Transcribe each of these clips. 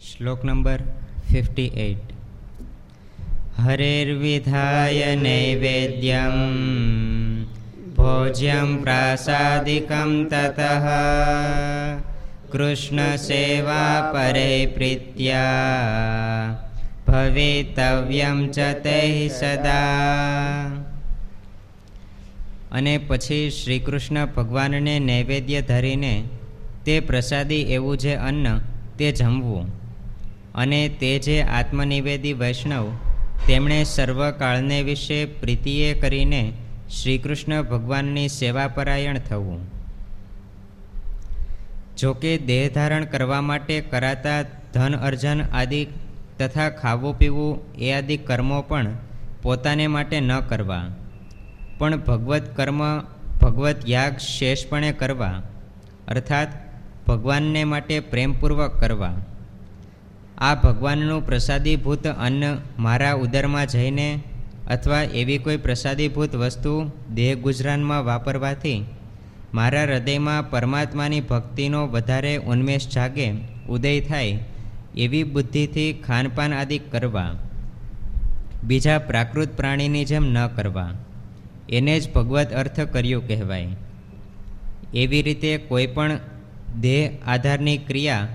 શ્લોક number fifty eight હરેર્વિધાય નૈવેદ્યમ ભોજ્યમ પ્રાસાદિકમ તતઃ કૃષ્ણસેવા પરે પ્રીત્યા ભવિતવ્યમ ચ તૈ સદા અને પછી શ્રી કૃષ્ણ ભગવાનને નૈવેદ્ય ધરીને, તે પ્રસાદી એવું જે અન્ન, તે જમવું. અને તે જે આત્મનિવેદી વૈષ્ણવ તેમણે સર્વકાળને વિશે પ્રીતિએ કરીને શ્રી કૃષ્ણ ભગવાનની સેવાપરાયણ થવું. જોકે દેહ ધારણ કરવા માટે કરાતા ધન અર્જન આદિ તથા ખાવું પીવું એ આદિ કર્મો પણ પોતાને માટે ન કરવા, પણ ભગવત કર્મ, ભગવત યાગ શેષપણે કરવા, અર્થાત ભગવાનને માટે પ્રેમપૂર્વક કરવા. આ ભગવાનનું પ્રસાદીભૂત અન્ન મારા ઉદરમાં જઈને અથવા એવી કોઈ પ્રસાદીભૂત વસ્તુ દેહ ગુજરાનમાં વાપરવાથી મારા હૃદયમાં પરમાત્માની ભક્તિનો વધારે ઉન્મેષ જાગે, ઉદય થાય એવી બુદ્ધિથી ખાનપાન આદિ કરવા. બીજા પ્રાકૃત પ્રાણીની જેમ ન કરવા. એને જ ભગવત અર્થ કર્યું કહેવાય. એવી રીતે કોઈપણ દેહ આધારની ક્રિયા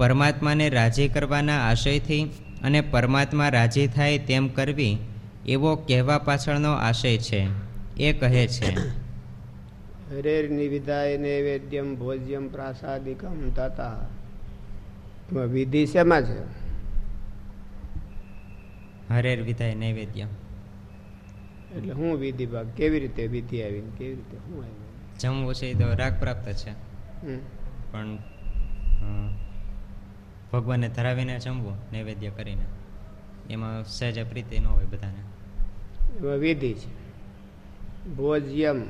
પરમાત્માને રાજી કરવાના આશયથી અને પરમાત્મા રાજી થાય તેમ કરવી એવો કહેવા પાછળનો આશય છે. એ કહે છે. હરેર નિવિધાય નૈવેદ્યમ ભોજ્યમ પ્રાસાદિકમ તથા. વિધિ શેમાં છે? હરેર વિધાય નૈવેદ્ય એટલે હું વિધિ ભાગ કેવી રીતે વિધિ આવીને કેવી રીતે હું આવી જમવું છે તો રાગ પ્રાપ્ત છે. હમ. પણ ભગવાનને ધરાવીને જમવું નૈવેદ્ય કરીને. એમાં સહેજ પ્રીતિ ન હોય બધાને. એમાં વિધિ છે. ભોજ્યમ.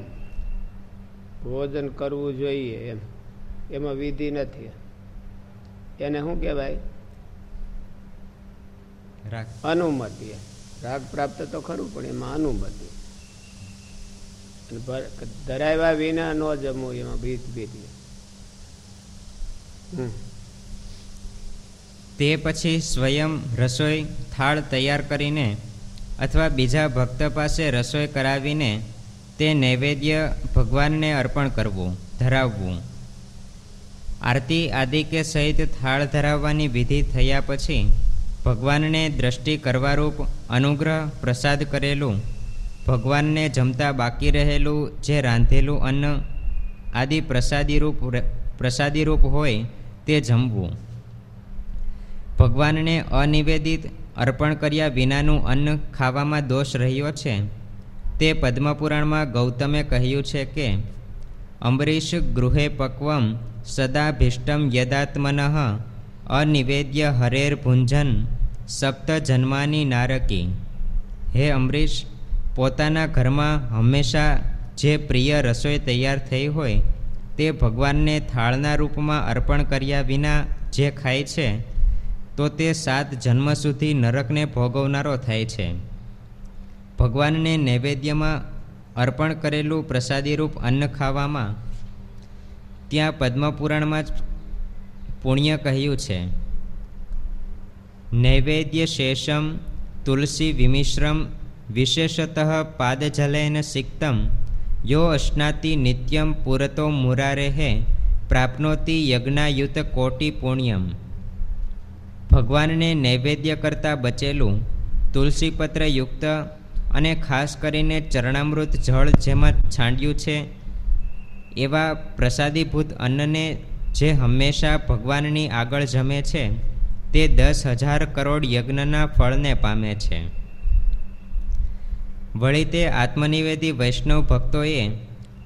ભોજન કરવું જોઈએ એમ. એમાં વિધિ નથી. એને શું કહેવાય? રાગ. અનુમતિ. રાગ પ્રાપ્ત તો ખરું પણ એમાં અનુમતિ. અને ધરાવ્યા વિના ન જમવું એમાં ભીત ભીત હમ. તે પછી સ્વયં રસોઈ થાળ તૈયાર કરીને અથવા બીજા ભક્ત પાસે રસોઈ કરાવીને તે નૈવેદ્ય ભગવાનને અર્પણ કરવું, ધરાવવું. આરતી આદિ કે સહિત થાળ ધરાવવાની વિધિ થયા પછી ભગવાનને દ્રષ્ટિ કરવારૂપ અનુગ્રહ પ્રસાદ કરેલું, ભગવાનને જમતા બાકી રહેલું જે રાંધેલું અન્ન આદિ પ્રસાદીરૂપ પ્રસાદીરૂપ હોય તે જમવું. ભગવાનને અનિવેદિત અર્પણ કર્યા વિનાનું અન્ન ખાવામાં દોષ રહ્યો છે. તે પદ્મપુરાણમાં ગૌતમે કહ્યું છે કે, અંબરીશ ગૃહે પક્વમ સદાભીષ્ટમ યદાત્મન અનિવેદ્ય હરેર ભુંજન સપ્ત જન્માની નારકી. હે અંબરીશ, પોતાના ઘરમાં હંમેશા જે પ્રિય રસોઈ તૈયાર થઈ હોય, તે ભગવાનને થાળના રૂપમાં અર્પણ કર્યા વિના જે ખાય છે તો તે સાત જન્મ સુધી નરકને ભોગવનારો થાય છે. ભગવાનને નૈવેદ્યમાં અર્પણ કરેલું પ્રસાદીરૂપ અન્ન ખાવામાં ત્યાં પદ્મપુરાણમાં જ પુણ્ય કહ્યું છે. નૈવેદ્ય શેષમ, તુલસી વિમિશ્રમ, વિશેષતઃ પાદજલેન સિક્તમ, યો અશ્નાતિ નિત્યમ પુરતો મુરારેહે પ્રાપ્નોતિ યજ્ઞાયુત કોટી પુણ્યમ. ભગવાનને નૈવેદ્ય કરતાં બચેલું તુલસીપત્ર યુક્ત અને ખાસ કરીને ચરણામૃત જળ જેમાં છાંડ્યું છે, એવા પ્રસાદીભૂત અન્નને જે હંમેશા ભગવાનની આગળ જમે છે, તે દસ હજાર કરોડ યજ્ઞના ફળને પામે છે. વળી તે આત્મનિવેદી વૈષ્ણવ ભક્તોએ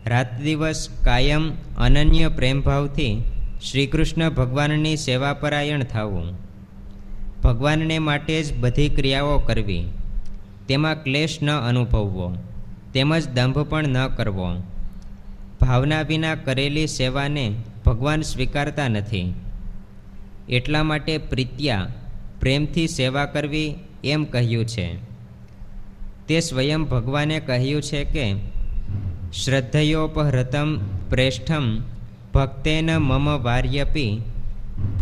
રાત દિવસ કાયમ અનન્ય પ્રેમભાવથી શ્રીકૃષ્ણ ભગવાનની સેવાપરાયણ થવું. ભગવાનને માટે જ બધી ક્રિયાઓ કરવી. તેમાં ક્લેશ ન અનુભવવો. તેમજ દંભ પણ ન કરવો. ભાવના વિના કરેલી સેવાને ભગવાન સ્વીકારતા નથી. એટલા માટે પ્રીત્યા પ્રેમથી સેવા કરવી એમ કહ્યું છે. તે સ્વયં ભગવાને કહ્યું છે કે શ્રદ્ધયોપહૃતમ પ્રેષ્ઠમ ભક્તેન મમ વાર્યપી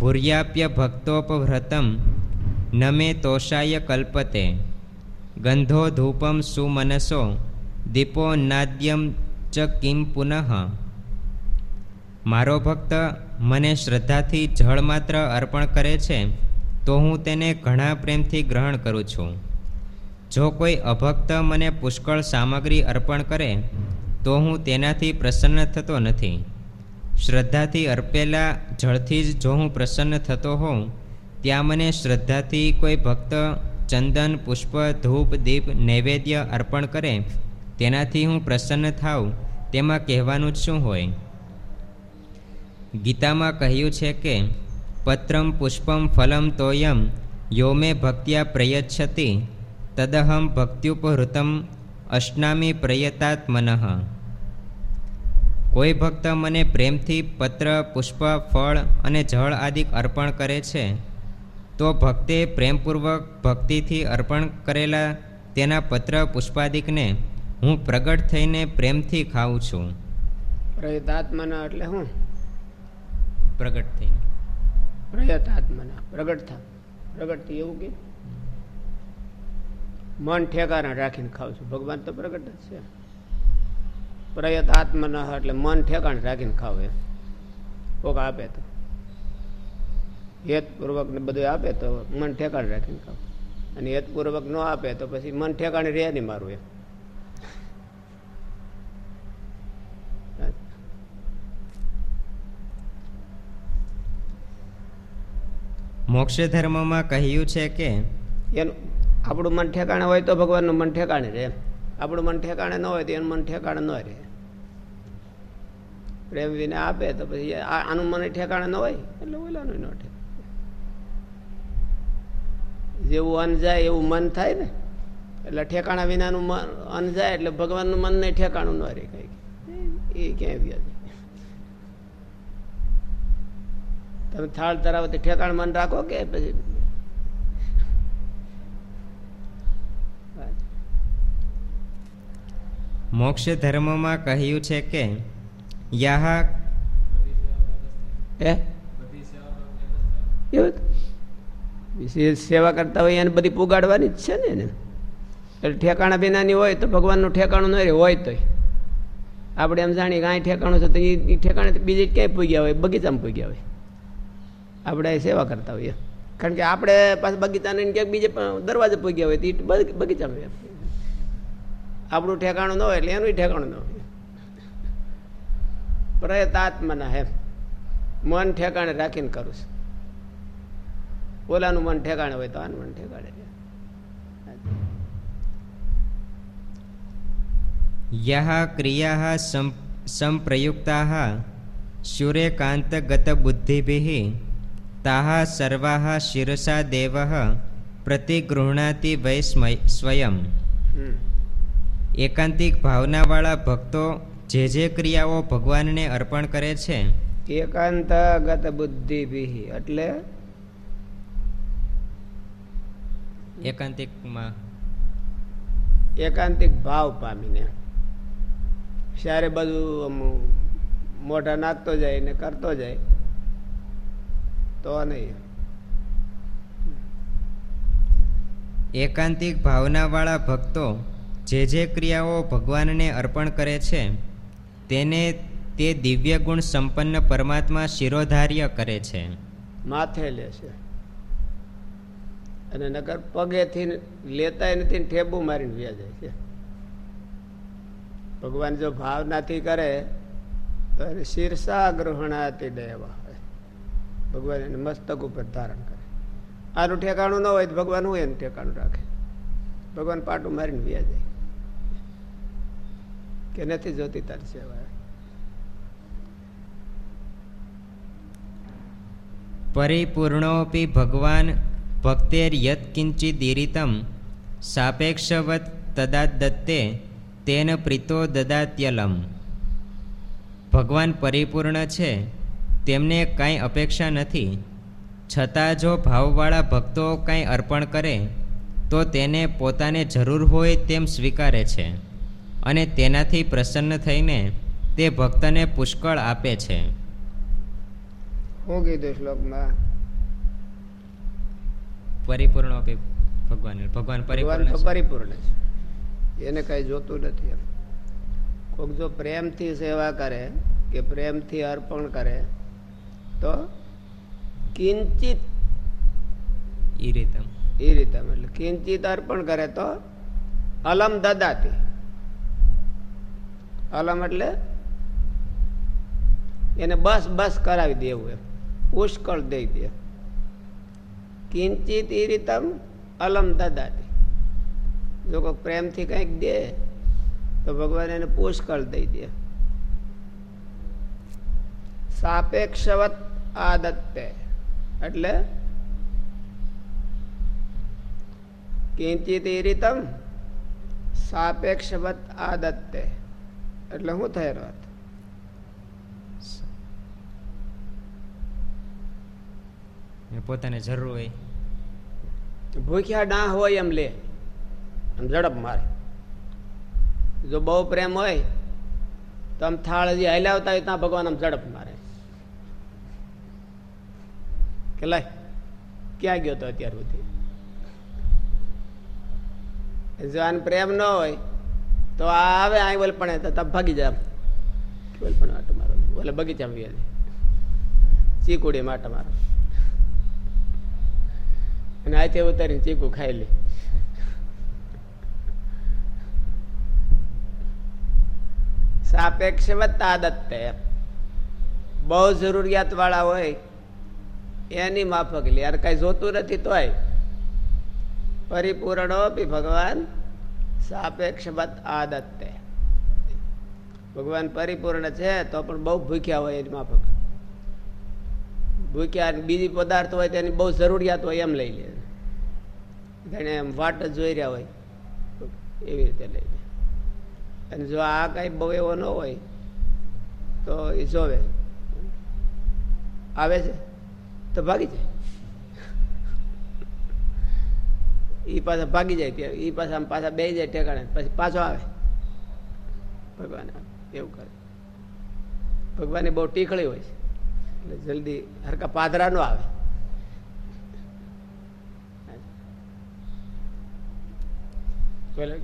ભૂર્યાપ્ય ભક્તોપહૃતમ ન મે તોષાય કલ્પતે. ગંધો ધૂપમ સુમનસો, દીપો નાદ્યમ ચ કિમ પુનઃ. મારો ભક્ત મને શ્રદ્ધાથી જળ માત્ર અર્પણ કરે છે, તો હું તેને ઘણા પ્રેમથી ગ્રહણ કરું છું. જો કોઈ અભક્ત મને પુષ્કળ સામગ્રી અર્પણ કરે, તો હું તેનાથી પ્રસન્ન થતો નથી. શ્રદ્ધાથી અર્પેલા જળથી જ જો હું પ્રસન્ન થતો હોઉં ત્યાં મને શ્રદ્ધાથી કોઈ ભક્ત, ચંદન, પુષ્પ, ધૂપ, દીપ, નૈવેદ્ય અર્પણ કરે, તેનાથી હું પ્રસન્ન થાઉં, તેમાં કહેવાનું જ શું હોય? ગીતામાં કહ્યું છે કે, પત્રમ પુષ્પમ ફલમ તોયમ યો મે ભક્ત્યા પ્રયચ્છતિ, તદહમ ભક્ત્યુપહૃતમ અષ્ટામી પ્રયતાત્મનઃ. કોઈ ભક્ત મને પ્રેમથી પત્ર, પુષ્પ, ફળ અને જળ આદિ અર્પણ કરે છે તો ભક્તે પ્રેમપૂર્વક ભક્તિથી અર્પણ કરેલા તેના પત્ર પુષ્પાદિકને હું પ્રગટ થઈને પ્રેમથી ખાઉં છું. પ્રયતાત્મના એટલે હું? પ્રગટ થઈને. પ્રયતાત્મના. પ્રગટ થા. પ્રગટથી એવું કે? મન ઠેકાણા રાખીને ખાઉં છું. ભગવાન તો પ્રગટ જ છે. પ્રયત પ્રયતાત્મના એટલે મન ઠેકાણ રાખીને ખાવ કોક આપે તો. હેતપૂર્વક ને બધું આપે તો મન ઠેકાણે રાખીને ખાવ. અને હેતપૂર્વક ન આપે તો પછી મન ઠેકાણે રહે નહીં મારું એમ. મોક્ષ ધર્મમાં કહ્યું છે કે એનું આપણું મન ઠેકાણે હોય તો ભગવાનનું મન ઠેકાણે રહે. આપણું મન ઠેકાણે ન હોય તો એનું મન ઠેકાણે ન રહે. પ્રેમ વિને આપે તો પછી આનું મન ઠેકાણે ન હોય એટલે ઓલાનું ન ઠેકાણે જેવું અન્ન જાય એવું મન થાય ને એટલે ઠેકાણા વિનાનું મન અન્ન જાય એટલે ભગવાનનું મન નહીં ઠેકાણું ન રહે કઈ એ ક્યાંય વ્યાજ તમે થાળ ધરાવતી ઠેકાણ મન રાખો કે પછી? મોક્ષ ધર્મમાં કહ્યું છે કે યાહ એ એવું? વિશેષ સેવા કરતા હોય એને બધી પુગાડવાની જ છે ને એને. એટલે ઠેકાણા વિનાની હોય તો ભગવાનનું ઠેકાણું ન રહે, હોય તોય. આપણે એમ જાણીએ કે અહીં ઠેકાણું છે તો એ ઠેકાણે બીજે ક્યાંય પૂગ્યા હોય? બગીચામાં પૂગ્યા હોય. આપણે સેવા કરતા હોઈએ. કારણ કે આપણે પાછા બગીચાને ક્યાંક બીજે દરવાજે પૂગ્યા હોય તો એ બગ- બગીચામાં આપણું ઠેકાણું ન હોય એટલે એનું ઠેકાણું ન હોય. પ્રયત આત્મના હે. મન ઠેકાણે રાખીને કરું છું. ઓલાનું મન ઠેકાણે હોય તો આનું મન ઠેકાણે. યહ ક્રિયા સંપ્રયુક્તા સૂર્યકાંતગતબુદ્ધિભિः તાः સર્વાः શિરસા દેવ પ્રતિગૃહણાતિ વૈ સ્વયં એકાંતિક ભાવનાવાળા ભક્તો જે જે ક્રિયાઓ ભગવાનને અર્પણ કરે છે એકાંતગત બુદ્ધિ એટલે એકાંતિકમાં. એકાંતિક ભાવ પામીને. ત્યારે બધું મોઢા નાખતો જાય ને કરતો જાય તો નહીં. એકાંતિક ભાવનાવાળા ભક્તો જે જે ક્રિયાઓ ભગવાનને અર્પણ કરે છે તેને તે દિવ્ય ગુણ સંપન્ન પરમાત્મા શિરોધાર્ય કરે છે. માથે લે છે. અને નકર પગેથી લેતાય નથી ઠેબુ મારીને વ્યા જાય છે. ભગવાન જો ભાવનાથી કરે, તો એને શીર્ષા ગ્રહણાતી દેવા ભગવાન એને મસ્તક ઉપર ધારણ કરે. આનું ઠેકાણું ન હોય તો ભગવાન હોય એનું ઠેકાણું રાખે? ભગવાન પાટું મારીને વ્યા જાય. કે નથી જોતી તારી સેવા. પરિપૂર્ણોપી ભગવાન ભક્તેર્યત્કિંચિદીરિતમ સાપેક્ષવત તદાદત્તે તેન પ્રીતો દદાત્યલમ. ભગવાન પરિપૂર્ણ છે, તેમને કાંઈ અપેક્ષા નથી. છતાં જો ભાવવાળા ભક્તો કાંઈ અર્પણ કરે, તો તેને પોતાને જરૂર હોય તેમ સ્વીકારે છે અને તેનાથી પ્રસન્ન થઈને તે ભક્તને પુષ્કળ આપે છે. શ્લોકમાં પરિપૂર્ણ કે ભગવાન ભગવાન પરિપૂર્ણ છે. પરિપૂર્ણ છે. એને કઈ જોતું નથી એમ. કોક જો પ્રેમથી સેવા કરે કે પ્રેમથી અર્પણ કરે તો કિંચિત એ રીતે એ રીતે એટલે કિંચિત અર્પણ કરે તો અલમ દદાતી. અલમ એટલે એને બસ બસ કરાવી દેવું એમ. પુષ્કળ દઈ દે કિંચિત એ રીતમ અલમ દદાતી. જો કોઈ પ્રેમથી કંઈક દે, તો ભગવાન એને પુષ્કળ દઈ દે. સાપેક્ષવત આદત્તે. એટલે કિંચિત રીતમ સાપેક્ષવત આદત્તે. એટલે શું થઈ રહ્યો પોતાને જરૂર હોય. ભૂખ્યા ડાં હોય એમ લે. આમ ઝડપ મારે. જો બહુ પ્રેમ હોય, તો આમ થાળ હજી હલાવતા હોય ત્યાં ભગવાન આમ ઝડપ મારે. કે લાય, ક્યાં ગયો તો અત્યાર સુધી? જો આને પ્રેમ ન હોય, તો આ આવે આ બોલ પણ તો તમે ભાગી બોલ પણ આટો મારો. બોલે બગીચામાં ચીકુડી માટે મારો. અને આતે ઉતારીને ચીકુ ખાઈ લે. સાપેક્ષવત આદત્તે બહુ જરૂરિયાત વાળા હોય, એની માફક લે. યાર, કઈ જોતું નથી તોય. પરિપૂર્ણો બી ભગવાન સાપેક્ષવત આદત્તે ભગવાન પરિપૂર્ણ છે તો પણ બહુ ભૂખ્યા હોય એની માફક. ભૂખ્યા બીજી પદાર્થ હોય તેની બહુ જરૂરિયાત હોય એમ લઈ લે. જાણે એમ વાટ જોઈ રહ્યા હોય એવી રીતે લઈ લે. અને જો આ કઈ બહુ એવો ન હોય, તો એ જોવે. આવે છે? તો ભાગી જાય. એ પાછા ભાગી જાય એ પાછા આમ પાછા બે જાય ઠેકાણે, પછી પાછો આવે. ભગવાન એવું કરે. ભગવાનની બહુ ટીકળી હોય છે. એટલે જલ્દી હરકા પાદરા નો આવે. પેલા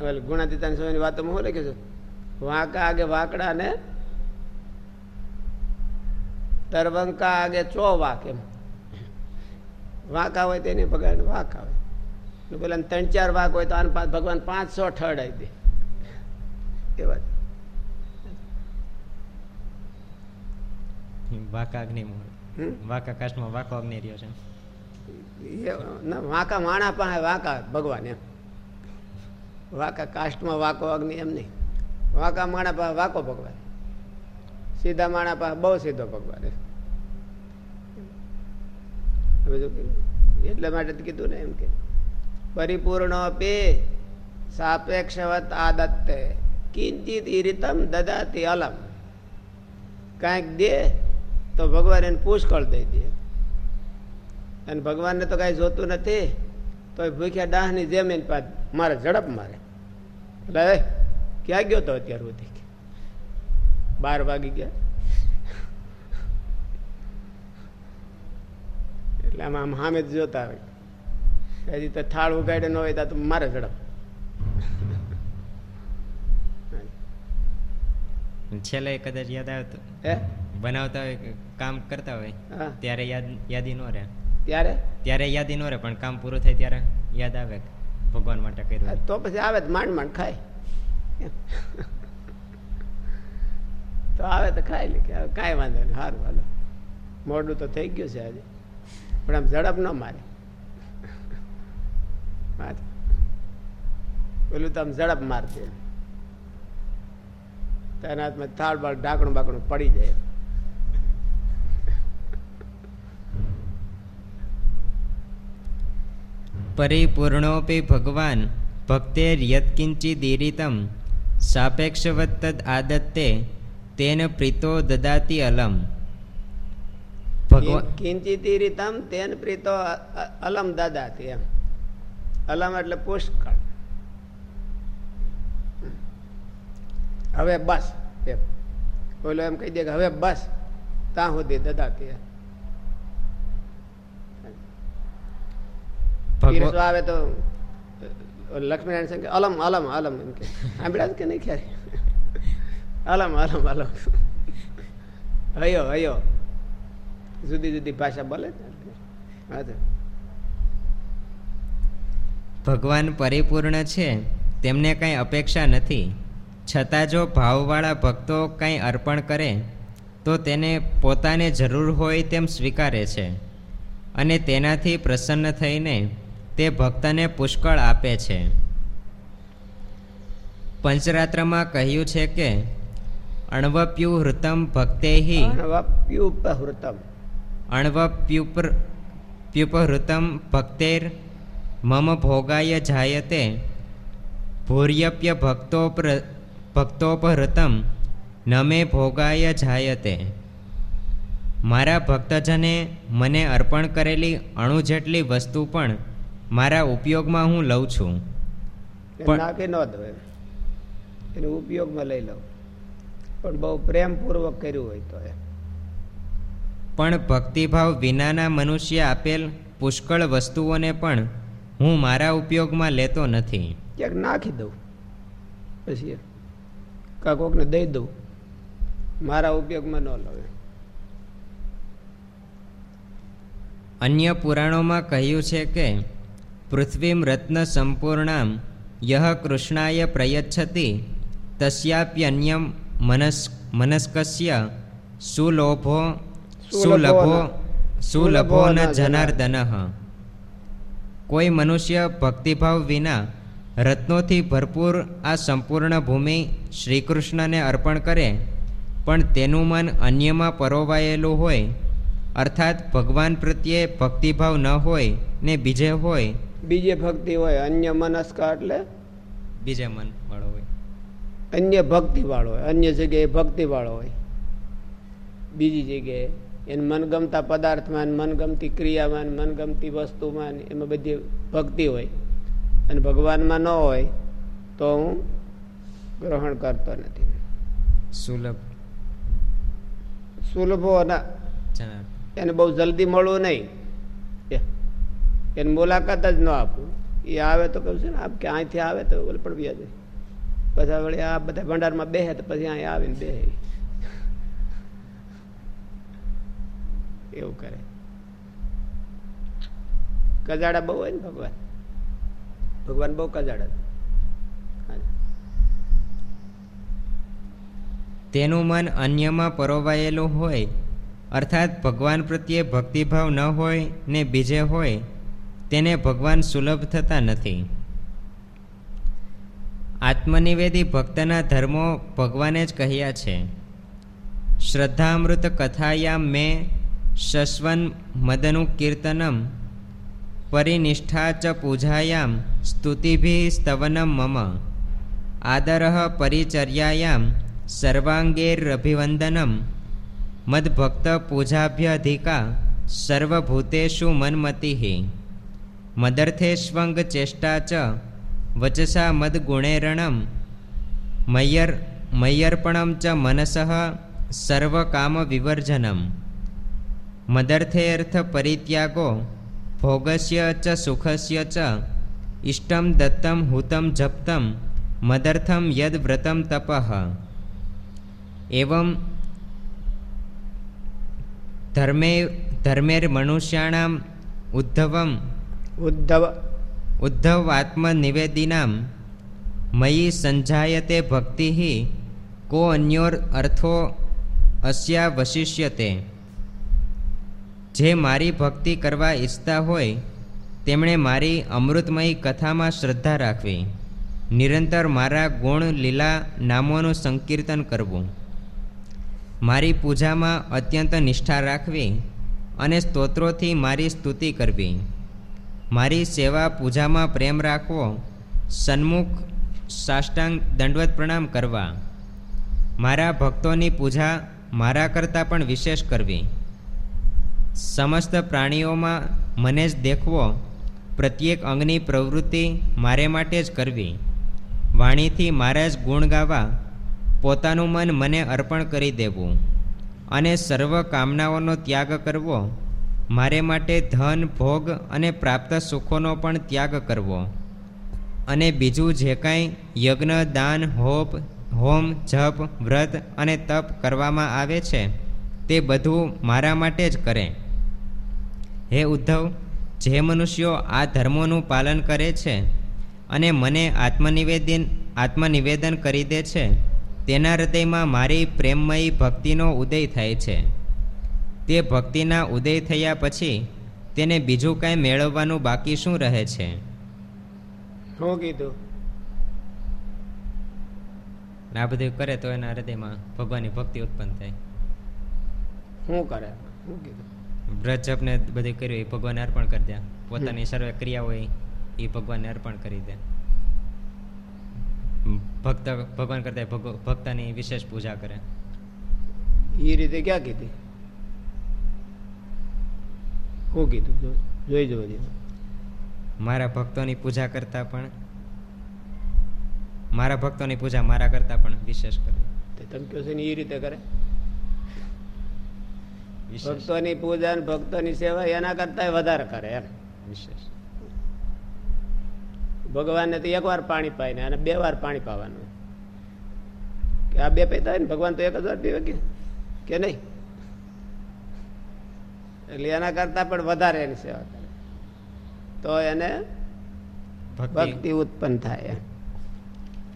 પેલા ગુણાતીતાની સ્વામીની વાતોમાં હું લખ્યું છે? વાંકા આગે વાકડા ને તરવંકા આગે ચો વાક એમ. વાંકા હોય તેની ભગવાન વાંક આવે. પેલા ત્રણ ચાર વાક હોય તો આને ભગવાન પાંચસો ઠડાઈ દે. એ વાત વાકા અગ્નિ હમ? વાંકા કાસ્ટમાં વાકો અગ્નિ રહ્યો છે. વાંકા માણા પાસે વાંકા ભગવાન એમ. વાંકા કાસ્ટમાં વાકો અગ્નિ એમ નહીં. વાંકા માણા પાસે વાંકો ભગવાન. સીધા માણા પાસે બહુ સીધો ભગવાન એટલા માટે કીધું ને એમ કે પરિપૂર્ણ અપી સાપેક્ષવત આદત્તે કિંચિત ઈરિતમ દદાતી અલમ. કાંઈક દે તો ભગવાન એને પુષ્કળ દઈ દે. અને ભગવાનને તો કાંઈ જોતું નથી તો એ ભૂખ્યા ડાહની જેમ એની પાછ મારે ઝડપ મારે. એટલે ક્યાં ગયો તો અત્યાર સુધી? બાર વાગી ગયા. એટલે આમ આમ સામે જ જોતા હોય. હજી તો થાળ ઉગાડે ન હોય તો મારે ઝડપ. છેલ્લે કદાચ યાદ આવ્યું હે? બનાવતા હોય કે કામ કરતા હોય ત્યારે યાદ યાદી ન રહે. ત્યારે? ત્યારે યાદી ન રહે પણ કામ પૂરું થાય ત્યારે યાદ આવે ભગવાન માટે કર્યું. તો પછી આવે તો માંડ માંડ ખાય. તો આવે તો ખાઈ લે કે કાંઈ વાંધો નહીં સારું હાલો. મોડું તો થઈ ગયું છે આજે પણ આમ ઝડપ ન મારે. પેલું તો આમ ઝડપ મારશે તેના હાથમાં થાળ બાળ ઢાંકણું બાકણું પડી જાય. પરિપૂર્ણોપી ભગવાન ભક્તેર યત્કિંચિદીરિતમ સાપેક્ષવત તદ આદત્તે તેન પ્રીતો દદાતિ અલમ ભગવાન કિંચિતી રીતમ તેન પ્રીતો અલમ દદાતિ એમ અલમ એટલે પુષ્કળ। હવે બસ, એમ। ઓલો એમ કહી દે કે હવે બસ, ત્યાં સુધી દદાતી ભગવ આવે તો લક્ષ્મીનારાયણ સંઘ અલમ અલમ અલમ એમ કે. સાંભળ્યા કે નહીં ક્યારે? અલમ અલમ અલમ. હયો હયો. જુદી જુદી ભાષા બોલે ભગવાન પરિપૂર્ણ છે તેમને કંઈ અપેક્ષા નથી. છતાં જો ભાવવાળા ભક્તો કંઈ અર્પણ કરે તો તેને પોતાને જરૂર હોય તેમ સ્વીકારે છે. અને તેનાથી પ્રસન્ન થઈને તે ભક્તને પુષ્કળ આપે છે. પંચરાત્રમાં કહ્યું છે કે અણવપ્યુહૃતમ ભક્તેહી. અણવપ્યુપહૃતમ. અણવપ્યુપર પ્યુપહૃતમ ભક્તેર મમ ભોગાય જાયતે ભૂર્યપ્ય ભક્તોપ્ર ભક્તોપહૃતમ નમે ભોગાય જાયતે. મારા ભક્તજને મને અર્પણ કરેલી અણુ જેટલી વસ્તુ પણ મારા ઉપયોગમાં હું લઉં છું. પણ ના કે ન ધોય એને ઉપયોગમાં લઈ લઉં. પણ બહુ પ્રેમપૂર્વક કર્યું હોય તો એ. પણ ભક્તિભાવ વિનાના મનુષ્ય આપેલ પુષ્કળ વસ્તુઓને પણ હું મારા ઉપયોગમાં લેતો નથી. ક્યાંક નાખી દઉં. પછી કાં કોકને દઈ દઉં. મારા ઉપયોગમાં ન લઉં અન્ય પુરાણોમાં કહ્યું છે કે પૃથ્વીમ રત્ન સંપૂર્ણામ યહ કૃષ્ણાય પ્રયચ્છતિ તસ્યાપ્યન્યમ મનસ મનસ્કસ્ય સુલોભો સુલભો સુલભો ન જનાર્દન કોઈ મનુષ્ય ભક્તિભાવ વિના રત્નોથી ભરપૂર આ સંપૂર્ણ ભૂમિ શ્રીકૃષ્ણને અર્પણ કરે પણ તેનું મન અન્યમાં પરોવાયેલું હોય અર્થાત ભગવાન પ્રત્યે ભક્તિભાવ ન હોય ને બીજે હોય બીજે ભક્તિ હોય અન્ય મનસ્કા એટલે? બીજે મન વાળો હોય. અન્ય ભક્તિ વાળો હોય અન્ય જગ્યાએ ભક્તિ વાળો હોય. બીજી જગ્યાએ એને મનગમતા પદાર્થમાં મનગમતી ક્રિયામાં મનગમતી વસ્તુમાં એમાં બધી ભક્તિ હોય. અને ભગવાનમાં ન હોય તો હું ગ્રહણ કરતો નથી. સુલભ. સુલભો એને બહુ જલ્દી મળવું નહીં. એને મુલાકાત જ ન આપું. એ આવે તો કહું છું ને, આપ કે અહીંથી આવે તો ઓલ પણ વ્યાજ પછી વળી આ બધા ભંડારમાં બેહે તો પછી અહીં આવીને બેહે. એવું કરે. કજાડા બહુ હોય ને ભગવાન? ભગવાન બહુ કજાડા તેનું મન અન્યમાં પરોવાયેલું હોય, અર્થાત ભગવાન પ્રત્યે ભક્તિભાવ ન હોય ને બીજે હોય તેને ભગવાન સુલભ થતા નથી. આત્મનિવેદી ભક્તના ધર્મો ભગવાને જ કહ્યા છે. શ્રદ્ધામૃત કથાયામ મેં શશ્વન મદનું કીર્તનમ પરિનિષ્ઠા ચ પૂજાયામ સ્તુતિભી સ્તવનમ મમ. આદર પરિચર્યાયામ સર્વાંગેરભિવંદનમ. મદભક્ત પૂજાભ્યધિકા સર્વભૂતેષુ મન્મતિ. મદર્થેષ્વંગ ચેષ્ટા ચ વચસા મદગુણેરણમ મય્યર મય્યર્પણમ ચ મનસઃ સર્વકામ વિવર્જનમ મદર્થેર્થ પરિત્યાગો ભોગસ્ય ચ સુખસ્ય ચ ઇષ્ટમ દત્તમ હુતમ જપ્તમ મદર્થમ યદ વ્રતમ તપઃ એવમ ધર્મે ધર્મેર મનુષ્યાણામ ઉદ્ધવમ ઉદ્ધવ. ઉદ્ધવાત્મનિવેદિનામ મયી સંજાયતે ભક્તિ કો અન્યોર અર્થો અસ્યા વશિષ્યતે. જે મારી ભક્તિ કરવા ઈચ્છતા હોય, તેમણે મારી અમૃતમયી કથામાં શ્રદ્ધા રાખવી. નિરંતર મારા ગુણ લીલા નામોનું સંકીર્તન કરવું. મારી પૂજામાં અત્યંત નિષ્ઠા રાખવી અને સ્તોત્રોથી મારી સ્તુતિ કરવી. મારી સેવા પૂજામાં પ્રેમ રાખવો, સન્મુખ સાષ્ટાંગ દંડવત પ્રણામ કરવા. મારા ભક્તોની પૂજા મારા કરતાં પણ વિશેષ કરવી. સમસ્ત પ્રાણીઓમાં મને જ દેખવો, પ્રત્યેક અંગની પ્રવૃત્તિ મારે માટે જ કરવી. વાણીથી મારા જ ગુણ ગાવા, પોતાનું મન મને અર્પણ કરી દેવું. અને સર્વ કામનાઓનો ત્યાગ કરવો મારે માટે ધન, ભોગ અને પ્રાપ્ત સુખોનો પણ ત્યાગ કરવો. અને બીજું જે કાંઈ, યજ્ઞ, દાન, હોપ, હોમ, જપ, વ્રત અને તપ કરવામાં આવે છે, તે બધું મારા માટે જ કરે. હે ઉદ્ધવ, જે મનુષ્યો આ ધર્મોનું પાલન કરે છે અને મને આત્મનિવેદન આત્મનિવેદન કરી દે છે, તેના હૃદયમાં મારી પ્રેમમયી ભક્તિનો ઉદય થાય છે. તે ભક્તિના ઉદય થયા પછી તેને બીજું કાંઈ મેળવવાનું બાકી શું રહે છે? શું કીધું? આ બધું કરે તો એના હૃદયમાં ભગવાનની ભક્તિ ઉત્પન્ન થાય. શું કરે? શું કીધું? વ્રત જપને બધું કર્યું એ ભગવાનને અર્પણ કરી દે. પોતાની સર્વે ક્રિયા હોય એ ભગવાનને અર્પણ કરી દે. ભક્ત ભગવાન કરતા ભક્તની વિશેષ પૂજા કરે. એ રીતે ક્યાં કીધી? શું કીધું જો- જોઈ જવા જોઈએ મારા ભક્તોની પૂજા કરતા પણ મારા ભક્તોની પૂજા મારા કરતા પણ વિશેષ કરે. તે તમે કહો છો ને એ રીતે કરે? ભક્તોની પૂજા ભક્તોની સેવા એના કરતા વધારે કરે એમ. વિશેષ. ભગવાનને તો એક વાર પાણી પાય ને અને બે વાર પાણી પાવાનું. કે આ બે પીતા હોય ને ભગવાન તો એક જ વાર પીવે કે? કે નહીં? એટલે એના કરતા પણ વધારે એની સેવા કરે. તો એને ભક્તિ. ઉત્પન્ન થાય.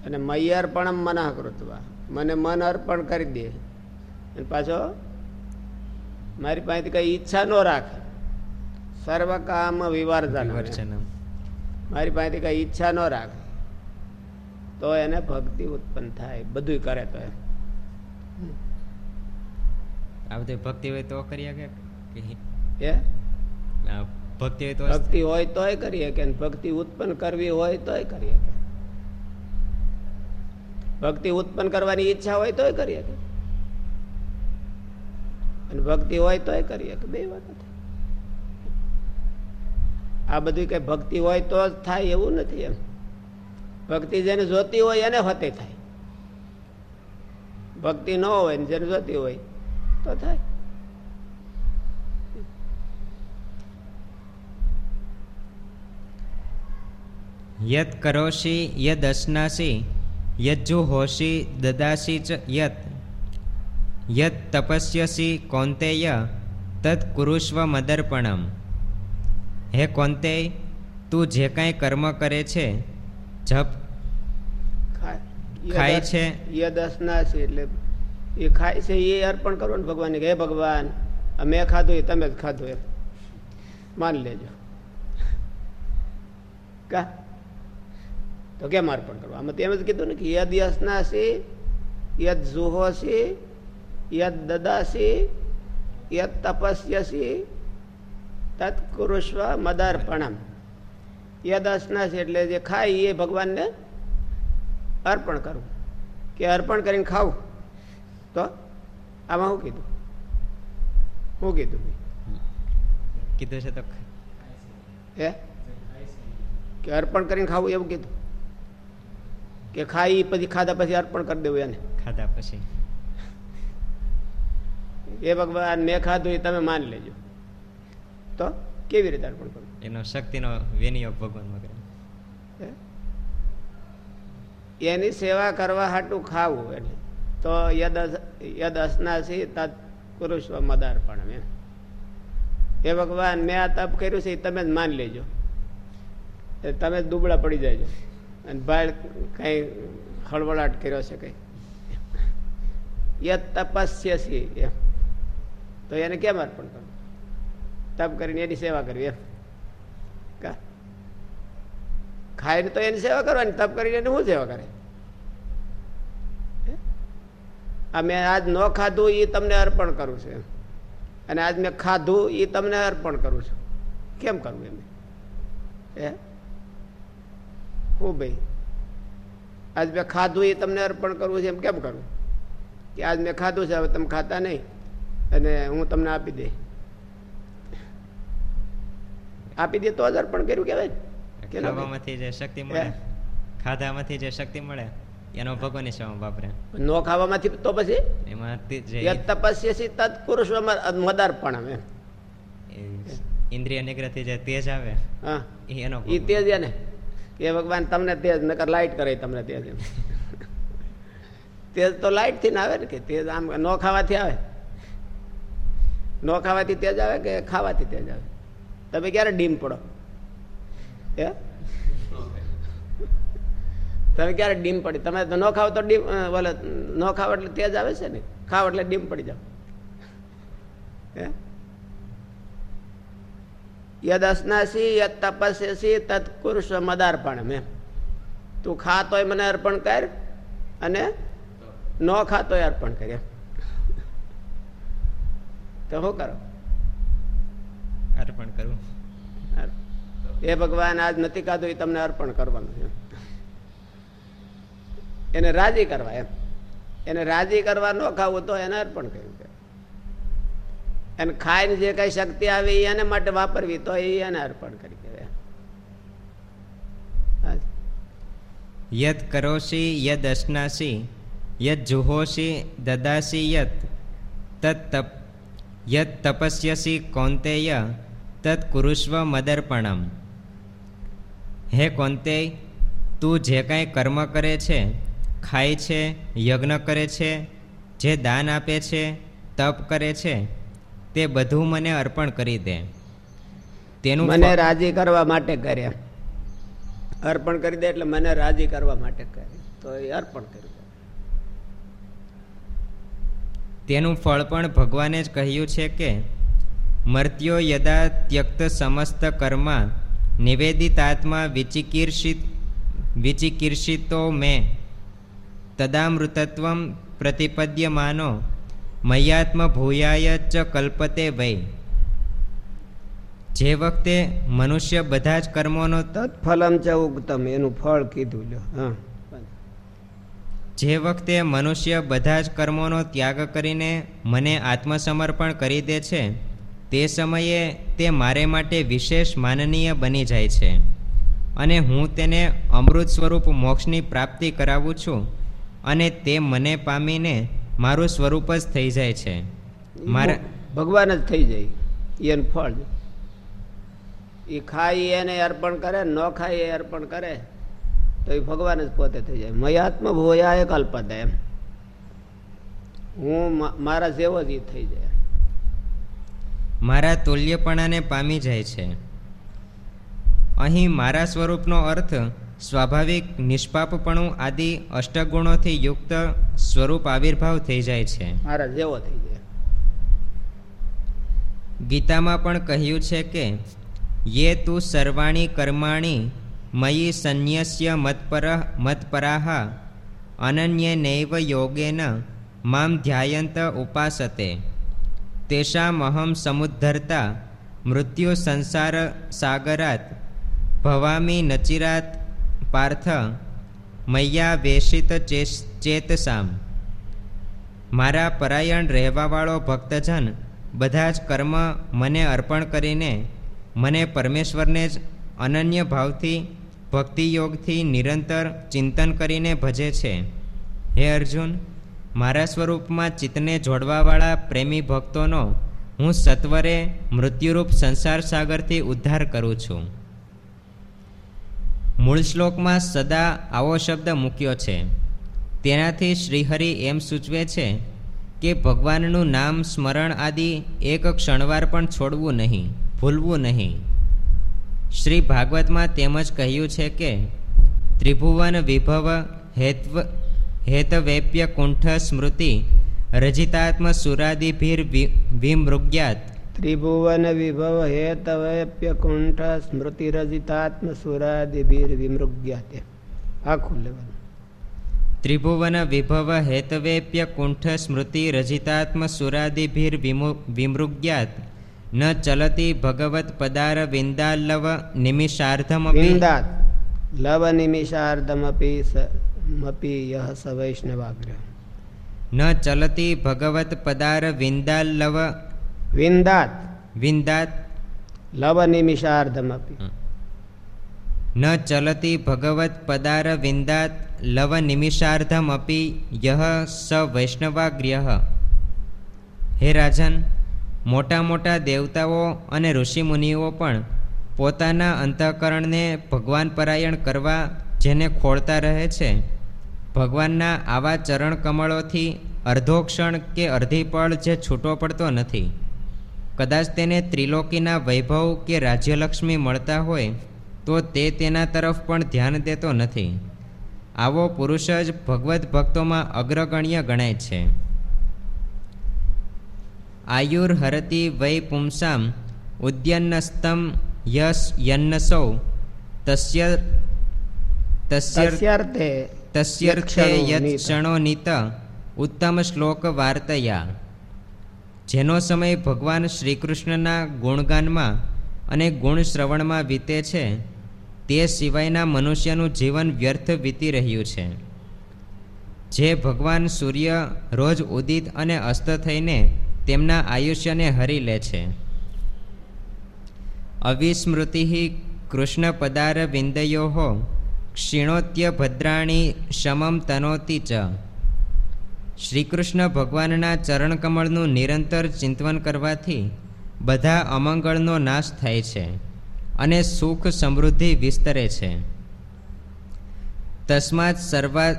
અને મય્યર્પણમ મનઃ મનાકૃતવા. મને મન અર્પણ કરી દે. અને પાછો મારી પાસેથી કઈ ઈચ્છા ન રાખે. સર્વ કામ વિવર્જન. મારી પાસેથી કઈ ઈચ્છા ન રાખે. તો એને ભક્તિ ઉત્પન્ન થાય. બધું કરે તો આ બધું ભક્તિ હોય તો કરી શકે? કે ભક્તિ હોય તો ભક્તિ હોય તોય કરીએ કે ભક્તિ ઉત્પન્ન કરવી હોય તોય કરીએ કે ભક્તિ ઉત્પન્ન કરવાની ઈચ્છા હોય તોય કરીએ કે અને ભક્તિ હોય તોય કરીએ કે બે વાત આ બધું કઈ ભક્તિ હોય તો જ થાય એવું નથી એમ. ભક્તિ જેને જોતી હોય એને હોતે થાય. ભક્તિ ન હોય ને જેને જોતી હોય તો થાય. યત કરોષી યદ અશ્નાસી યજ્જુહોષી દદાશી ચ યત. યત તપસ્યસી કૌંતેય તત કુરુષ્વ મદર્પણમ. હે કૌંતેય તું જે કાંઈ કર્મ કરે છે જપ. ખાય. છે. યદ છે એટલે એ ખાય છે એ અર્પણ કરો ને ભગવાન હે ભગવાન અમે મેં ખાધું એ તમે જ ખાધું. એમ. માન લેજો. કા? તો કેમ અર્પણ કરવું? આમાં તેમ જ કીધું ને કે યદ યસનાસી યદ જુહોસી યદ દદાશી યદ તપસ્યસી તત્કુરુષ્વ કુરુષ્વ મદાર્પણમ. યદ અસનાસી એટલે જે ખાય એ ભગવાનને અર્પણ કરવું. કે અર્પણ કરીને ખાવું. તો આમાં શું કીધું? શું કીધું કીધું છે તો હે? કે અર્પણ કરીને ખાવું એવું કીધું? કે ખાઈ પછી ખાધા પછી અર્પણ કરી દેવું એને. ખાધા પછી. એ ભગવાન મેં ખાધું એ તમે માની લેજો. તો કેવી રીતે અર્પણ કરવું? એનો શક્તિનો વિનિયોગ ભગવાનમાં કરે? એની સેવા કરવા હાટું ખાવું એટલે. તો યદ યદ અસનાસી તત પુરુષ મદાર્પણ એમ. એ ભગવાન મેં આ તપ કર્યું છે એ તમે જ માની લેજો. તમે દુબળા પડી જાયજો. અને ભાઈ કઈ હળવળાટ કર્યો છે કઈ. યદ તપસ્યસી એમ. તો એને કેમ અર્પણ કરવું? તપ કરીને એની સેવા કરવી એમ. ખાઈને તો એની સેવા કરવાની, તપ કરીને એને શું સેવા કરે? હે? આ મેં આજ ન ખાધું એ તમને અર્પણ કરું છું એમ. અને આજ મેં ખાધું એ તમને અર્પણ કરું છું. કેમ કરવું એમ? હે? હું ભાઈ. આજ મેં ખાધું એ તમને અર્પણ કરવું છે એમ કેમ કરવું કે આજ મેં ખાધું છે હવે તમે ખાતા નહીં. અને હું તમને આપી દે. આપી દે તો જ અર્પણ કર્યું કહેવાય? ખાવામાંથી જે શક્તિ મળે ખાધામાંથી જે શક્તિ મળે એનો ભગવાનની સેવા વાપરે. નો ખાવામાંથી તો પછી? એમાં તે જે તપસ્યસી તત્ પુરુષ મદાર્પણમ એમ. ઇન્દ્રિય નિગ્રહથી જે તેજ આવે હા. એનો એ તેજ એને. કે ભગવાન તમને તેજ, નકર લાઇટ કરે તમને તેજ તેજ તો લાઇટથી ના આવે ને કે તેજ આમ નો ખાવાથી આવે? ન ખાવાથી તેજ આવે કે ખાવાથી તેજ આવે? તમે ક્યારે ડીમ પડો? હે? તમે ક્યારે ડીમ પડી? તમે તો ન ખાવ તો ડીમ બોલે, ન ખાવ એટલે તેજ આવે છે ને? ખાવ એટલે ડીમ પડી જાવ. હે? યદ અસનાસી યદ તપસ્યસી તત્કુરુષ મદાર્પણ મેં તું ખાતોય મને અર્પણ કર અને ન ખાતોય અર્પણ કરે તો શું કરો? અર્પણ કરવું એ ભગવાન આજ નથી ખાધું એ તમને અર્પણ કરવાનું છે એને રાજી કરવા એમ. એને રાજી કરવા ન ખાવું તો એને અર્પણ કર્યું. એને ખાઈને જે કઈ શક્તિ આવી એ એને માટે વાપરવી તો એને અર્પણ કરી કહેવાય યદ કરોશી, યદ અશ્નાસી યદ જુહોશી, દદાશી, યત તત તપ યદ તપસ્યસી કૌંતેય તત કુરુષ્વ મદર્પણમ. હે કૌંતેય, તું જે કાંઈ કર્મ કરે છે, ખાય છે, યજ્ઞ કરે છે, જે દાન આપે છે, તપ કરે છે તે બધું મને અર્પણ કરી દે. તેનું મને રાજી કરવા માટે કર્યા અર્પણ કરી દે એટલે મને રાજી કરવા માટે કરે. તો એ અર્પણ કર્યું તેનું ફળ પણ ભગવાને જ કહ્યું છે કે મર્ત્યો યદા ત્યક્ત સમસ્ત કર્મા નિવેદિતાત્મા વિચિકીર્ષિત વિચિકીર્ષિતો મેં. તદામૃતત્વમ પ્રતિપદ્યમાનો મય્યાત્મ ભૂયાય ચ કલ્પતે વૈ. જે વખતે મનુષ્ય બધા જ કર્મોનો તત્ફલમ ચ ઉગતમ, એનું ફળ કીધું લો હા. જે વખતે મનુષ્ય બધા જ કર્મોનો ત્યાગ કરીને મને આત્મસમર્પણ કરી દે છે, તે સમયે તે મારે માટે વિશેષ માનનીય બની જાય છે. અને હું તેને અમૃત સ્વરૂપ મોક્ષની પ્રાપ્તિ કરાવું છું, અને તે મને પામીને મારું સ્વરૂપ જ થઈ જાય છે. મારા ભગવાન જ થઈ જાય. એનું ફળ. એ ખાય એને અર્પણ કરે ન ખાય એ અર્પણ કરે તો એ ભગવાન જ પોતે થઈ જાય. મયાત્મ ભોયા એ કલ્પત એમ. હું મારા જેવો જ ઈ થઈ જાય. મારા તુલ્યપણાને પામી જાય છે. અહીં મારા સ્વરૂપનો અર્થ સ્વાભાવિક નિષ્પાપપણું આદિ અષ્ટગુણોથી યુક્ત સ્વરૂપ આવિર્ભાવ થઈ જાય છે. મારા જેવો થઈ જાય. ગીતામાં પણ કહ્યું છે કે યે તું સર્વાણી કર્માણી મયી સંન્યસ્ય મતપર મતપરાહ અનન્યનૈવ યોગેન મામ ધ્યાયંત ઉપાસતે. તેષામહમ સમુદ્ધરતા મૃત્યુ સંસાર સાગરાત ભવામી નચિરાત પાર્થ મૈયા વેશિત ચેતસામ. મારા પરાયણ રહેવાવાળો ભક્તજન, બધા જ કર્મ મને અર્પણ કરીને મને પરમેશ્વરને જ અનન્ય ભાવથી, ભક્તિયોગથી નિરંતર ચિંતન કરીને ભજે છે. હે અર્જુન, મારા સ્વરૂપમાં ચિત્તને જોડવાવાળા પ્રેમી ભક્તોનો હું સત્વરે મૃત્યુરૂપ સંસાર સાગરથી ઉદ્ધાર કરું છું. મૂળ શ્લોકમાં સદા આવો શબ્દ મૂક્યો છે. તેનાથી શ્રીહરિ એમ સૂચવે છે કે ભગવાનનું નામ સ્મરણ આદિ એક ક્ષણવાર પણ છોડવું નહીં, ભૂલવું નહીં. શ્રી ભાગવતમાં તેમજ કહ્યું છે કે, ત્રિભુવન વિભવ હેત્વ હેતવેપ્ય કુંઠ સ્મૃતિ રજિતાત્મ સુરાદિભીર વિમૃગ્યાત. ત્રિભુવન વિભવ હેતવપ્ય કુંઠ સ્મૃતિ રજિતાત્મ સુરાદિભીર વિમૃગ્યાતે આખું લેવાનું ત્રિભુવન વિભવ હેતવેપ્ય કુંઠ સ્મૃતિ રજિતાત્મ સુરાદિભીર વિમુ- વિમૃગ્યાત ન ચલતી ભગવત પદાર વિંદાલ્લવ નિમિષાર્ધમ વિંદાત લવ નિમિષાર્ધમપી મપી યહ સવૈષ્ણવાગ્રહ ન ચલતી ભગવત પદાર વિંદાલ્લવ વિંદાત વિંદાત લવ નિમિષાર્ધમપી ન ચલતી ભગવત પદાર વિંદાત લવ નિમિષાર્ધમપી યહ સ વૈષ્ણવાગ્ર્ય હે રાજન મોટા મોટા દેવતાઓ અને ઋષિમુનિઓ પણ પોતાના અંતઃકરણને ભગવાન પરાયણ કરવા જેને ખોળતા રહે છે ભગવાનના આવા ચરણ કમળોથી અર્ધો ક્ષણ કે અડધી પળ જે છૂટો પડતો નથી. કદાચ તેને ત્રિલોકીના વૈભવ કે રાજ્યલક્ષ્મી મળતા હોય તો તે તેના તરફ પણ ધ્યાન દેતો નથી. આવો પુરુષ જ ભગવત ભક્તોમાં અગ્રગણ્ય ગણાય છે. આયુર હરતી વૈ પુંસામ ઉદ્યન્નસ્તમ યશ યન્નસૌ તસ્ય તસ્યર્થે તસ્યર્થે યત ક્ષણો નીત ઉત્તમ શ્લોક વાર્તયા. જેનો સમય ભગવાન શ્રીકૃષ્ણના ગુણગાનમાં અને ગુણ શ્રવણમાં વીતે છે, તે સિવાયના મનુષ્યનું જીવન વ્યર્થ વીતી રહ્યું છે. જે ભગવાન સૂર્ય રોજ ઉદિત અને અસ્ત થઈને તેમના આયુષ્યને હરી લે છે. અવિસ્મૃતિ કૃષ્ણ પદાર વિંદયો ક્ષીણોત્ય ભદ્રાણી શમમ તનોતિ ચ. શ્રીકૃષ્ણ ભગવાનના ચરણકમળનું નિરંતર ચિંતવન કરવાથી બધા અમંગળનો નાશ થાય છે અને સુખ સમૃદ્ધિ વિસ્તરે છે. તસ્માત સર્વા,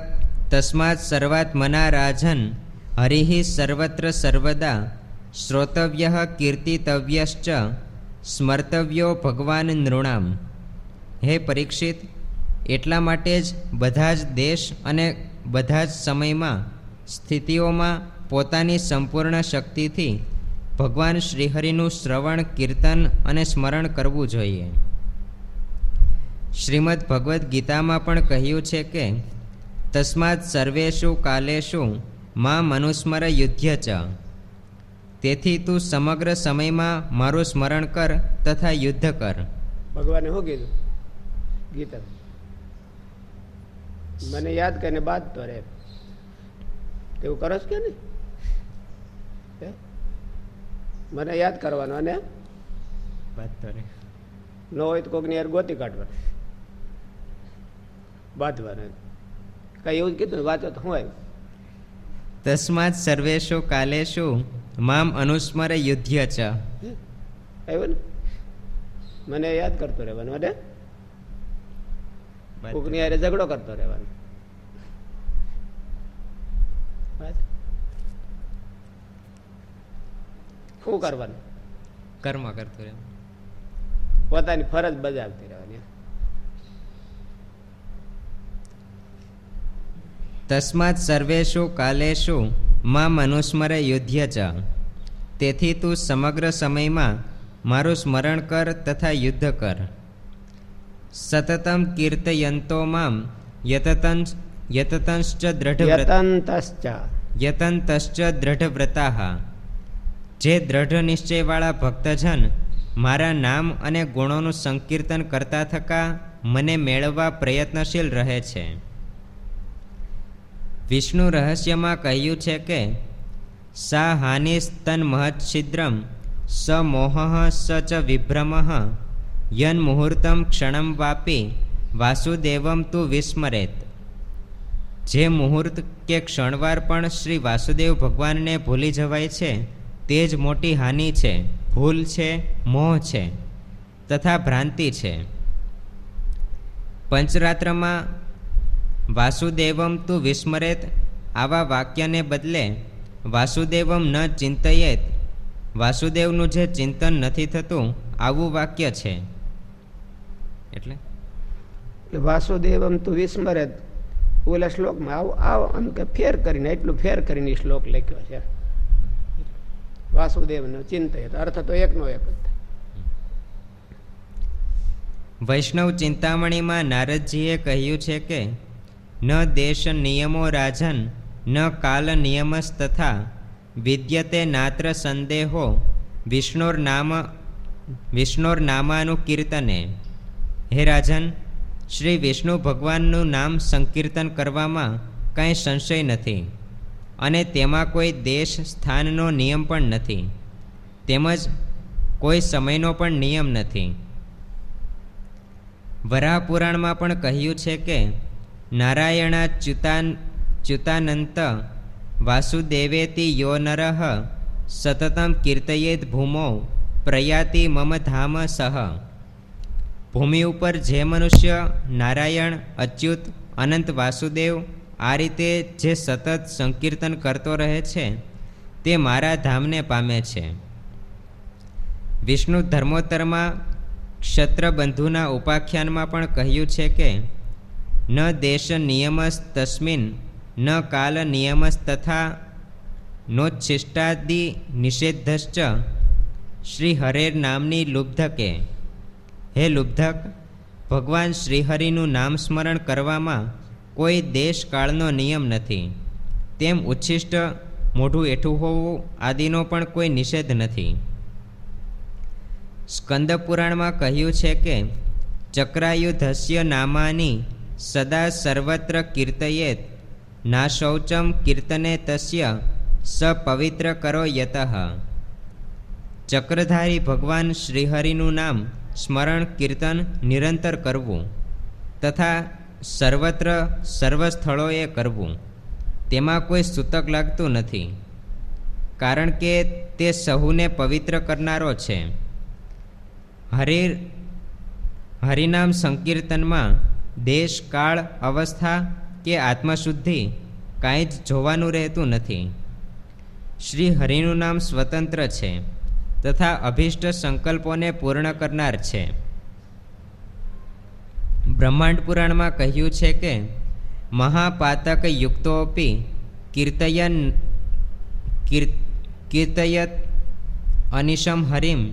તસ્માત સર્વાત મના રાજન હરિ સર્વત્ર સર્વદા, શ્રોતવ્ય કીર્તિતવ્યશ્ચ, સ્મર્તવ્યો ભગવાન નૃણામ. હે પરીક્ષિત, એટલા માટે જ બધા જ દેશ અને બધા જ સમયમાં સ્થિતિઓમાં પોતાની સંપૂર્ણ શક્તિથી ભગવાન શ્રીહરિનું શ્રવણ, કીર્તન અને સ્મરણ કરવું જોઈએ. શ્રીમદ ભગવદ્ ગીતામાં પણ કહ્યું છે કે તસ્માત સર્વેશુ કાલેશુ મા મનુસ્મર યુદ્ધ ચ. તેથી તું સમગ્ર સમયમાં મારું સ્મરણ કર તથા યુદ્ધ કર. ભગવાને શું કીધું? ગીતા. મને યાદ કરીને બાદ તો રે તેવું કરો છો કે નહીં મને યાદ કરવાનો અને? ન હોય તો કોકની યાર ગોતી કાઢવાનું બાંધવાનું. કઈ એવું જ કીધું વાંચો તો હું આવ્યું. તસ્માત સર્વેશો કાલેશો મામ અનુસ્મરે યુદ્ધ્ય ચ. આવ્યું ને? મને યાદ કરતો રહેવાનું અને? કોકની યારે ઝઘડો કરતો રહેવાનો બસ. શું કરવાનું? કર્મ કરતું રહેવું પોતાની ફરજ બજાવતી રહેવાની. તસ્માત સર્વેશુ કાલેશુ માં મનુસ્મરે યુધ્ય ચ. તેથી તું સમગ્ર સમયમાં મારું સ્મરણ કર તથા યુદ્ધ કર. સતતમ કીર્તયંતો મામ યતતંશ યતતંશ્ચ દ્રઢ યતંતશ્ચ. યતંતશ્ચ દ્રઢવ્રતા। જે દ્રઢ નિશ્ચયવાળા ભક્તજન મારા નામ અને ગુણોનું સંકીર્તન કરતા થકા મને મેળવવા પ્રયત્નશીલ રહે છે। વિષ્ણુ રહસ્યમાં કહ્યું છે કે, સા હાનિસ્તન મહચ્છિદ્રમ સ મોહ સ ચ વિભ્રમ, યન મુહૂર્તમ ક્ષણમ વાપી, વાસુદેવમ તું વિસ્મરેત। જે મુહૂર્ત કે ક્ષણવાર પણ શ્રી વાસુદેવ ભગવાનને ભૂલી જવાય છે, તે જ મોટી હાનિ છે, ભૂલ છે, મોહ છે, તથા ભ્રાંતિ છે. પંચરાત્રમાં, વાસુદેવમ તું વિસ્મરેત, આવા વાક્યને બદલે, વાસુદેવમ ન ચિંતયેત, વાસુદેવનું જે ચિંતન નથી થતું, આવું વાક્ય છે. એટલે? વાસુદેવમ તું વિસ્મરે ઓલા શ્લોકમાં આવો આવો, આમ કે ફેર કરીને, એટલું ફેર કરીને શ્લોક લખ્યો છે વાસુદેવનો ચિંતય અર્થ તો એકનો એક. વૈષ્ણવ ચિંતામણીમાં નારદજીએ કહ્યું છે કે, ન દેશ નિયમો રાજન, ન કાલ નિયમસ તથા, વિદ્યતે નાત્ર સંદેહો, વિષ્ણુર નામ, વિષ્ણુર નામાનુકીર્તને હે રાજન શ્રી વિષ્ણુ ભગવાનનું નામ સંકીર્તન કરવામાં કાંઈ સંશય નથી અને તેમાં કોઈ દેશ સ્થાનનો નિયમ પણ નથી તેમજ કોઈ સમયનો પણ નિયમ નથી. વરાહ પુરાણમાં પણ કહ્યું છે કે નારાયણા ચ્યુતાન ચ્યુતાનંત વાસુદેવેતી યો નરઃ સતતમ કીર્તયેત ભૂમો પ્રયાતિ મમ ધામ સહ ભૂમિ ઉપર જે મનુષ્ય, નારાયણ, અચ્યુત, અનંત વાસુદેવ આ રીતે જે સતત સંકીર્તન કરતો રહે છે, તે મારા ધામને પામે છે. વિષ્ણુ ધર્મોત્તરમાં ક્ષત્રબંધુના ઉપાખ્યાનમાં પણ કહ્યું છે કે, ન દેશ નિયમસ તસ્મિન ન કાલ નિયમસ તથા નોચ્છિષ્ટાદિ નિષેધશ્ચ શ્રી હરેર નામની લુબ્ધકે હે લુબ્ધક, ભગવાન શ્રીહરિનું નામ સ્મરણ કરવામાં કોઈ દેશ કાળનો નિયમ નથી. તેમ ઉચ્છિષ્ટ, મોઢું એઠું હોવું આદિનો પણ કોઈ નિષેધ નથી. સ્કંદ પુરાણમાં કહ્યું છે કે, ચક્રાયુધસ્ય નામાની સદા સર્વત્ર કીર્તયેત ના શૌચમ કીર્તને તસ્ય સ પવિત્ર કરો યતઃ. ચક્રધારી ભગવાન શ્રીહરિનું નામ સ્મરણ, કીર્તન નિરંતર કરવું તથા સર્વત્ર સર્વ સ્થળોએ કરવું. તેમાં કોઈ સૂતક લાગતું નથી, કારણ કે તે સહુને પવિત્ર કરનારો છે. હરિ, હરિનામ સંકીર્તનમાં દેશ, કાળ, અવસ્થા કે આત્મશુદ્ધિ કાંઈ જ જોવાનું રહેતું નથી. શ્રી હરિનું નામ સ્વતંત્ર છે. તથા અભિષ્ટ સંકલ્પોને પૂર્ણ કરનાર છે. બ્રહ્માંડ પુરાણમાં કહ્યું છે કે મહાપાતક યુક્તોપી કીર્તયન કીર્તયત અનિશમ હરિમ,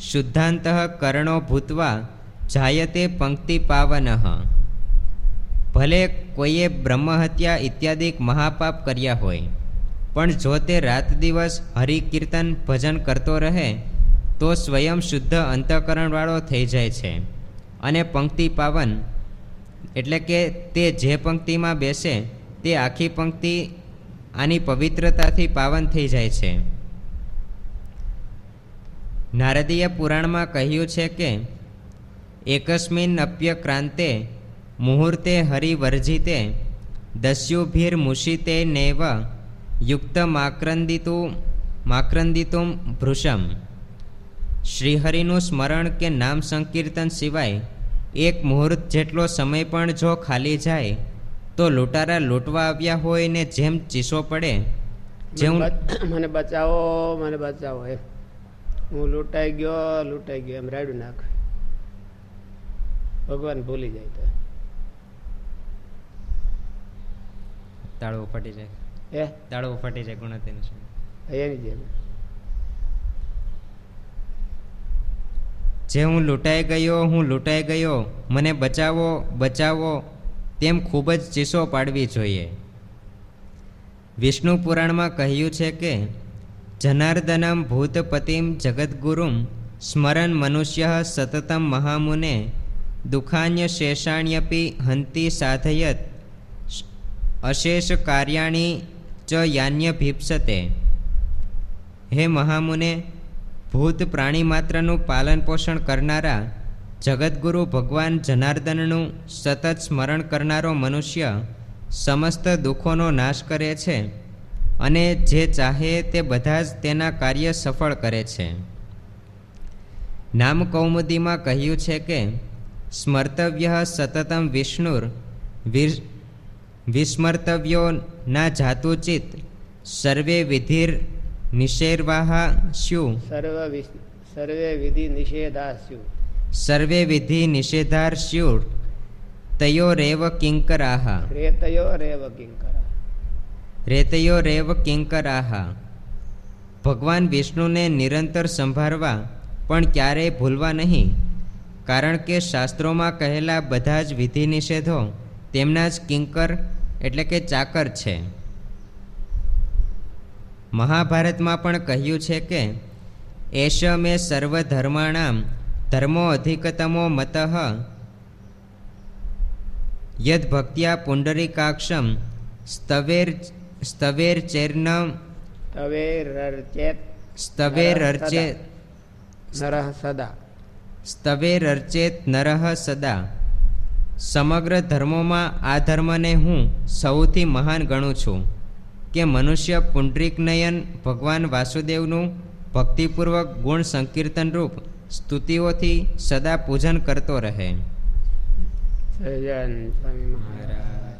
શુદ્ધાંત કર્ણો ભૂતવા જાયતે પંક્તિ પાવન. ભલે કોઈએ બ્રહ્મહત્યા ઇત્યાદિક મહાપાપ કર્યા હોય પણ જો તે રાત દિવસ હરિકીર્તન ભજન કરતો રહે, તો સ્વયં શુદ્ધ અંતઃકરણવાળો થઈ જાય છે. અને પંક્તિ પાવન, એટલે કે તે જે પંક્તિમાં બેસે, તે આખી પંક્તિ આની પવિત્રતાથી પાવન થઈ જાય છે. નારદીય પુરાણમાં કહ્યું છે કે, એકસ્મિન અપ્યક્રાંતે મુહૂર્તે હરિવર્જિતે, દસ્યુભીર્મુષિતે નૈવ યુક્ત માક્રંદિતું માક્રંદિતુમ ભૃષમ શ્રીહરિનું સ્મરણ કે નામ સંકીર્તન સિવાય એક મુહૂર્ત જેટલો સમય પણ જો ખાલી જાય તો લૂંટારા લૂંટવા આવ્યા હોય ને જેમ ચીસો પડે જેવું મને બચાવો મને બચાવો એ હું લૂંટાઈ ગયો લૂંટાઈ ગયો એમ રાડું નાખ. ભગવાન ભૂલી જાય તો. તાળવું પડી જાય. એ દાડો ફટી જાય ગુણવત્તાનું એની જેમ. જે હું લૂંટાઈ ગયો હું લૂંટાઈ ગયો. મને બચાવો બચાવો. તેમ ખૂબ જ ચીસો પાડવી જોઈએ. વિષ્ણુ પુરાણમાં કહ્યું છે કે જનાર્દનમ ભૂતપતિમ જગદગુરુમ સ્મરન મનુષ્ય સતતમ મહામુને દુઃખાન્ય શેષાણ્યપી હંતી સાધયત. અશેષ કાર્યાણી ચ યાન્ય ભીપ્સતે. હે મહામુને, ભૂત પ્રાણી માત્રનું પાલન પોષણ કરનારા જગદગુરુ ભગવાન જનાર્દનનું સતત સ્મરણ કરનારો મનુષ્ય સમસ્ત દુઃખોનો નાશ કરે છે અને જે ચાહે તે બધા જ તેના કાર્ય સફળ કરે છે. નામ કૌમુદીમાં કહ્યું છે કે, સ્મર્તવ્ય સતતમ વિષ્ણુર વિસ્મર્તવ્યો ના જાતુચિત સર્વે વિધિર નિષેર્વાહા સ્યુ સર્વ સર્વે વિધિ નિષેધાસ્યુ સર્વે વિધિ નિષેધાર સ્યુર તયોરેવ કિંકરાહ રેતયો રેવ કિંકરા રેતયો રેવ કિંકરાહ ભગવાન વિષ્ણુને નિરંતર સંભાળવા પણ ક્યારેય ભૂલવા નહીં કારણ કે શાસ્ત્રોમાં કહેલા બધા જ વિધિ નિષેધો તેમના જ કિંકર એટલે કે ચાકર છે. મહાભારતમાં પણ કહ્યું છે કે એશ મે સર્વધર્માણામ ધર્મો અધિકતમો મત યદ ભક્ત્યા પુંડરીકાક્ષમ સ્તવેર સ્તવેર ચેર્ન સ્તવેર અર્ચેત નરહ સદા. સ્તવેર અર્ચેત નરહ સદા. સમગ્ર ધર્મોમાં આ ધર્મને હું સૌથી મહાન ગણું છું કે મનુષ્ય પુંડરીક નયન ભગવાન વાસુદેવનું ભક્તિપૂર્વક ગુણ સંકીર્તન રૂપ સ્તુતિઓથી સદા પૂજન કરતો રહે. સ્વામી મહારાજ.